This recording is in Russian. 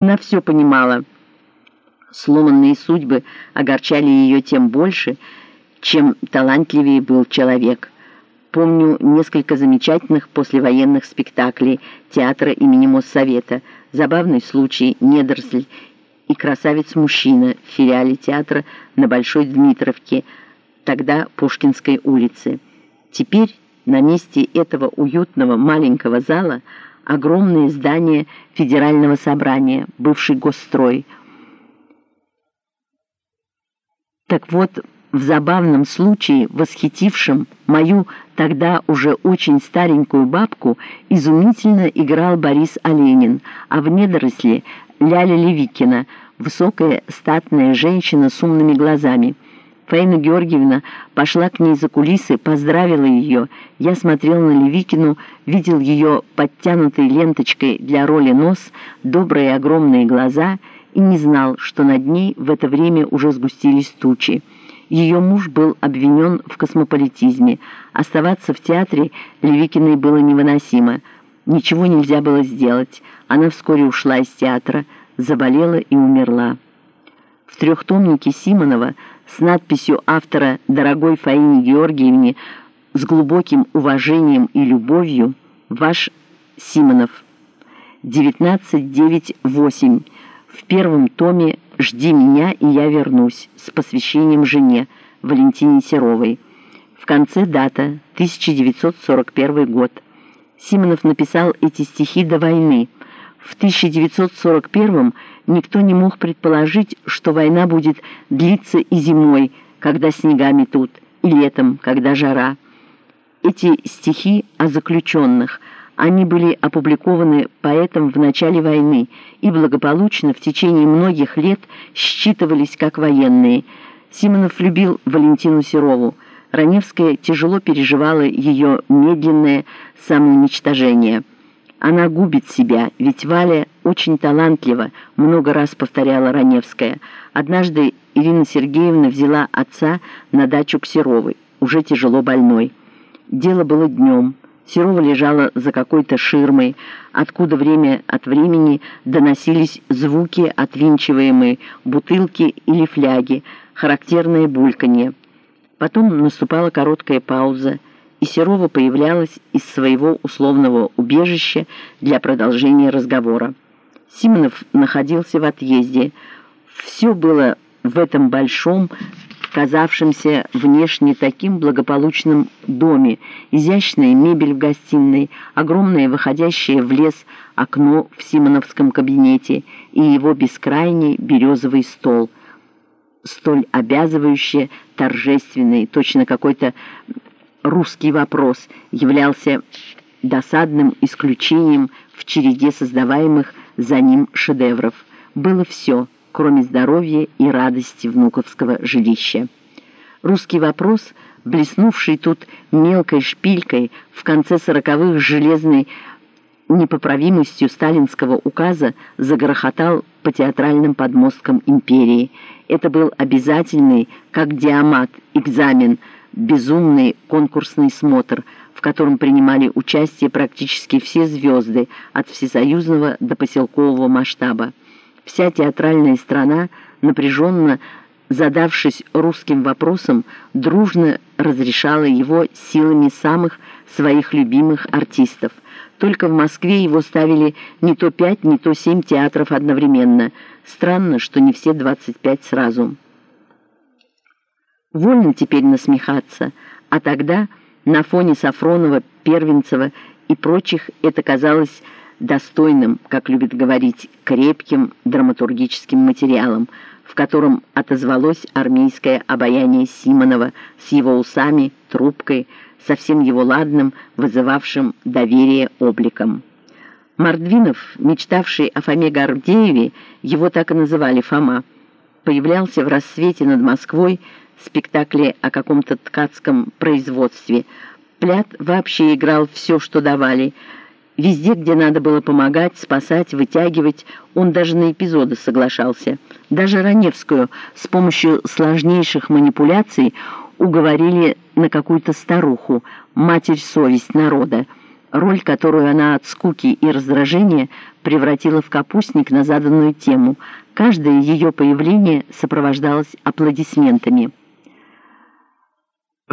Она все понимала. Сломанные судьбы огорчали ее тем больше, чем талантливее был человек. Помню несколько замечательных послевоенных спектаклей театра имени Моссовета, забавный случай «Недоросль» и «Красавец-мужчина» в филиале театра на Большой Дмитровке, тогда Пушкинской улице. Теперь на месте этого уютного маленького зала – огромное здание Федерального собрания, бывший госстрой. Так вот, в забавном случае, восхитившем мою тогда уже очень старенькую бабку, изумительно играл Борис Оленин, а в недоросле Ляля Левикина, высокая статная женщина с умными глазами – Фаина Георгиевна пошла к ней за кулисы, поздравила ее. Я смотрел на Левикину, видел ее подтянутой ленточкой для роли нос, добрые огромные глаза и не знал, что над ней в это время уже сгустились тучи. Ее муж был обвинен в космополитизме. Оставаться в театре Левикиной было невыносимо. Ничего нельзя было сделать. Она вскоре ушла из театра, заболела и умерла. В трехтомнике Симонова с надписью автора «Дорогой Фаине Георгиевне» с глубоким уважением и любовью ваш Симонов 19.9.8 в первом томе «Жди меня, и я вернусь» с посвящением жене Валентине Серовой. В конце дата 1941 год. Симонов написал эти стихи до войны. В 1941 никто не мог предположить, что война будет длиться и зимой, когда снега метут, и летом, когда жара. Эти стихи о заключенных, они были опубликованы поэтом в начале войны и благополучно в течение многих лет считывались как военные. Симонов любил Валентину Серову. Раневская тяжело переживала ее медленное самоуничтожение. Она губит себя, ведь Валя очень талантлива, много раз повторяла Раневская. Однажды Ирина Сергеевна взяла отца на дачу к Серовой, уже тяжело больной. Дело было днем. Серова лежала за какой-то ширмой, откуда время от времени доносились звуки отвинчиваемой бутылки или фляги, характерное бульканье. Потом наступала короткая пауза, и Серова появлялась из своего условного убежища для продолжения разговора. Симонов находился в отъезде. Все было в этом большом, казавшемся внешне таким благополучном доме. Изящная мебель в гостиной, огромное выходящее в лес окно в Симоновском кабинете и его бескрайний березовый стол, столь обязывающий, торжественный, точно какой-то русский вопрос, являлся досадным исключением в череде создаваемых за ним шедевров. Было все, кроме здоровья и радости внуковского жилища. Русский вопрос, блеснувший тут мелкой шпилькой в конце сороковых железной непоправимостью сталинского указа, загрохотал по театральным подмосткам империи. Это был обязательный, как диамат, экзамен, безумный конкурсный смотр – в котором принимали участие практически все звезды от всесоюзного до поселкового масштаба. Вся театральная страна, напряженно задавшись русским вопросом, дружно разрешала его силами самых своих любимых артистов. Только в Москве его ставили не то пять, не то семь театров одновременно. Странно, что не все 25 сразу. Вольно теперь насмехаться, а тогда на фоне Сафронова, Первенцева и прочих это казалось достойным, как любит говорить, крепким драматургическим материалом, в котором отозвалось армейское обаяние Симонова с его усами, трубкой, со всем его ладным, вызывавшим доверие обликом. Мордвинов, мечтавший о Фоме Гордееве, его так и называли Фома, появлялся в рассвете над Москвой спектакле о каком-то ткацком производстве. Плят вообще играл все, что давали. Везде, где надо было помогать, спасать, вытягивать, он даже на эпизоды соглашался. Даже Раневскую с помощью сложнейших манипуляций уговорили на какую-то старуху, матерь совесть народа. роль, которую она от скуки и раздражения превратила в капустник на заданную тему. Каждое ее появление сопровождалось аплодисментами.